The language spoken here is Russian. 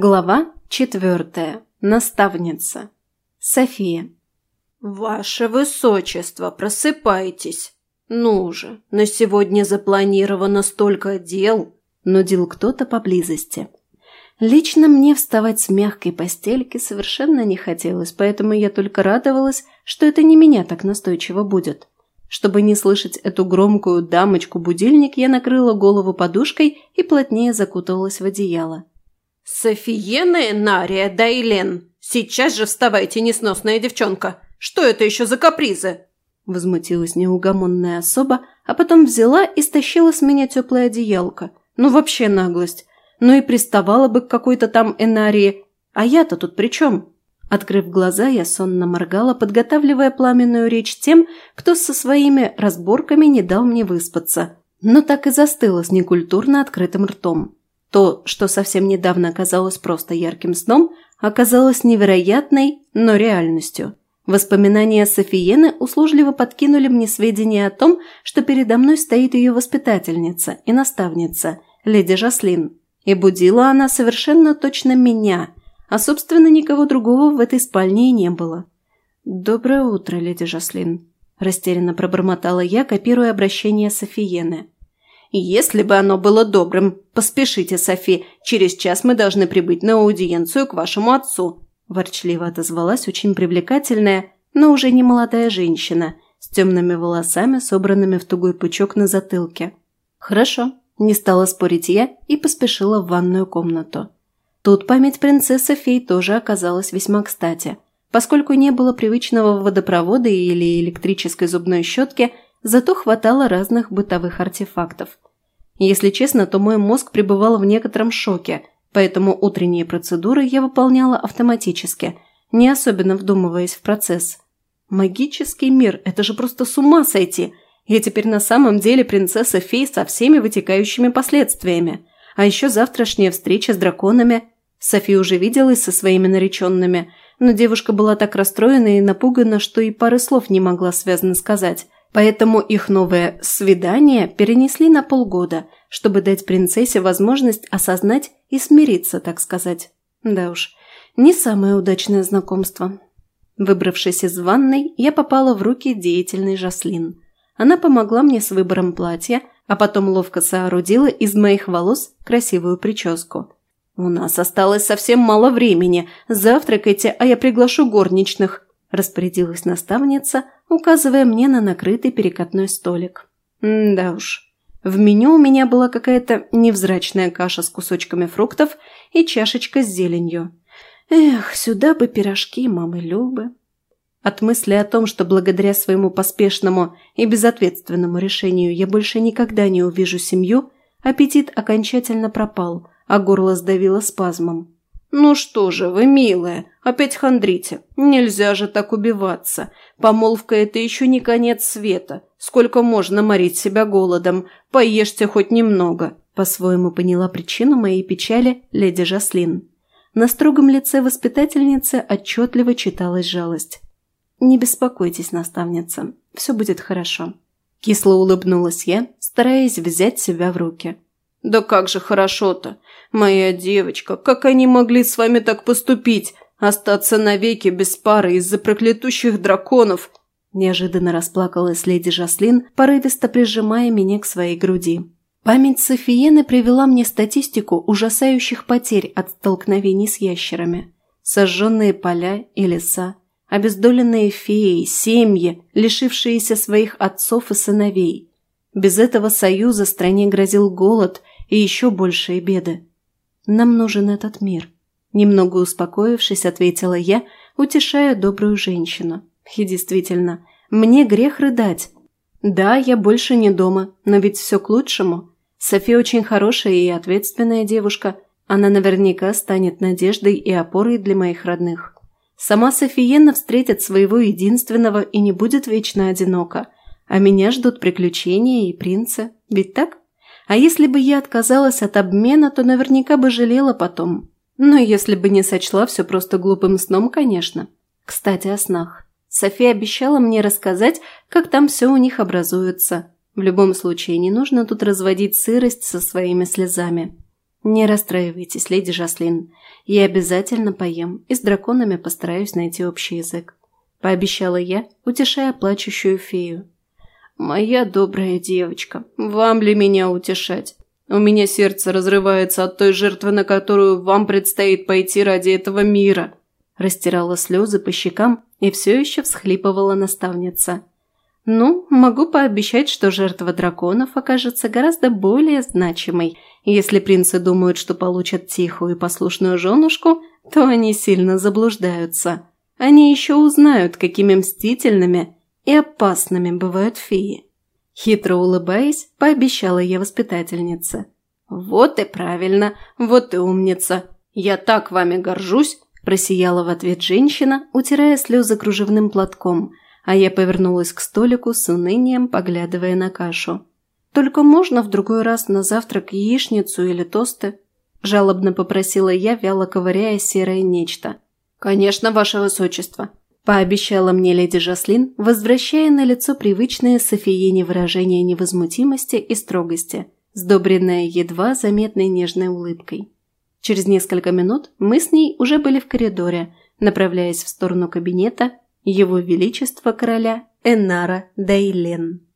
Глава четвертая. Наставница. София. «Ваше Высочество, просыпайтесь! Ну же, на сегодня запланировано столько дел!» – нудил кто-то поблизости. Лично мне вставать с мягкой постельки совершенно не хотелось, поэтому я только радовалась, что это не меня так настойчиво будет. Чтобы не слышать эту громкую дамочку-будильник, я накрыла голову подушкой и плотнее закутывалась в одеяло. «Софиена Энария Дайлен! Сейчас же вставайте, несносная девчонка! Что это еще за капризы?» Возмутилась неугомонная особа, а потом взяла и стащила с меня теплое одеялко. Ну вообще наглость. Ну и приставала бы к какой-то там Энарии. А я-то тут при чем? Открыв глаза, я сонно моргала, подготавливая пламенную речь тем, кто со своими разборками не дал мне выспаться. Но так и застыла с некультурно открытым ртом. То, что совсем недавно казалось просто ярким сном, оказалось невероятной, но реальностью. Воспоминания Софиены услужливо подкинули мне сведения о том, что передо мной стоит ее воспитательница и наставница, леди Жаслин. И будила она совершенно точно меня, а, собственно, никого другого в этой спальне и не было. «Доброе утро, леди Жаслин», – растерянно пробормотала я, копируя обращение Софиены. «Если бы оно было добрым, поспешите, Софи, через час мы должны прибыть на аудиенцию к вашему отцу», – ворчливо отозвалась очень привлекательная, но уже не молодая женщина с темными волосами, собранными в тугой пучок на затылке. «Хорошо», – не стала спорить я и поспешила в ванную комнату. Тут память принцессы Фей тоже оказалась весьма кстати. Поскольку не было привычного водопровода или электрической зубной щетки – зато хватало разных бытовых артефактов. Если честно, то мой мозг пребывал в некотором шоке, поэтому утренние процедуры я выполняла автоматически, не особенно вдумываясь в процесс. Магический мир – это же просто с ума сойти! Я теперь на самом деле принцесса фей со всеми вытекающими последствиями. А еще завтрашняя встреча с драконами. Софи уже виделась со своими нареченными, но девушка была так расстроена и напугана, что и пары слов не могла связно сказать – Поэтому их новое «свидание» перенесли на полгода, чтобы дать принцессе возможность осознать и смириться, так сказать. Да уж, не самое удачное знакомство. Выбравшись из ванной, я попала в руки деятельной Жаслин. Она помогла мне с выбором платья, а потом ловко соорудила из моих волос красивую прическу. «У нас осталось совсем мало времени. Завтракайте, а я приглашу горничных», – распорядилась наставница, указывая мне на накрытый перекатной столик. М да уж. В меню у меня была какая-то невзрачная каша с кусочками фруктов и чашечка с зеленью. Эх, сюда бы пирожки мамы Любы. От мысли о том, что благодаря своему поспешному и безответственному решению я больше никогда не увижу семью, аппетит окончательно пропал, а горло сдавило спазмом. «Ну что же вы, милая, опять хандрите. Нельзя же так убиваться. Помолвка – это еще не конец света. Сколько можно морить себя голодом? Поешьте хоть немного», – по-своему поняла причину моей печали леди Жаслин. На строгом лице воспитательницы отчетливо читалась жалость. «Не беспокойтесь, наставница. Все будет хорошо». Кисло улыбнулась я, стараясь взять себя в руки. «Да как же хорошо-то! Моя девочка, как они могли с вами так поступить? Остаться навеки без пары из-за проклятущих драконов!» Неожиданно расплакалась леди Жаслин, порывисто прижимая меня к своей груди. Память Софиены привела мне статистику ужасающих потерь от столкновений с ящерами. Сожженные поля и леса, обездоленные феи, семьи, лишившиеся своих отцов и сыновей. Без этого союза стране грозил голод и еще большие беды. Нам нужен этот мир. Немного успокоившись, ответила я, утешая добрую женщину. И действительно, мне грех рыдать. Да, я больше не дома, но ведь все к лучшему. Софи очень хорошая и ответственная девушка. Она наверняка станет надеждой и опорой для моих родных. Сама Софиена встретит своего единственного и не будет вечно одинока. А меня ждут приключения и принцы. Ведь так? А если бы я отказалась от обмена, то наверняка бы жалела потом. Но если бы не сочла все просто глупым сном, конечно. Кстати, о снах. София обещала мне рассказать, как там все у них образуется. В любом случае, не нужно тут разводить сырость со своими слезами. «Не расстраивайтесь, леди Жаслин. Я обязательно поем и с драконами постараюсь найти общий язык», – пообещала я, утешая плачущую фею. «Моя добрая девочка, вам ли меня утешать? У меня сердце разрывается от той жертвы, на которую вам предстоит пойти ради этого мира», – растирала слезы по щекам и все еще всхлипывала наставница. «Ну, могу пообещать, что жертва драконов окажется гораздо более значимой. Если принцы думают, что получат тихую и послушную женушку, то они сильно заблуждаются. Они еще узнают, какими мстительными и опасными бывают феи». Хитро улыбаясь, пообещала я воспитательнице. «Вот и правильно, вот и умница. Я так вами горжусь!» Просияла в ответ женщина, утирая слезы кружевным платком – а я повернулась к столику с унынием, поглядывая на кашу. «Только можно в другой раз на завтрак яичницу или тосты?» Жалобно попросила я, вяло ковыряя серое нечто. «Конечно, ваше высочество», – пообещала мне леди Жаслин, возвращая на лицо привычное Софиине выражение невозмутимости и строгости, сдобренное едва заметной нежной улыбкой. Через несколько минут мы с ней уже были в коридоре, направляясь в сторону кабинета, его Величество короля Энара Дейлен.